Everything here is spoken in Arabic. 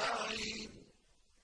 أَجْمَعِينَ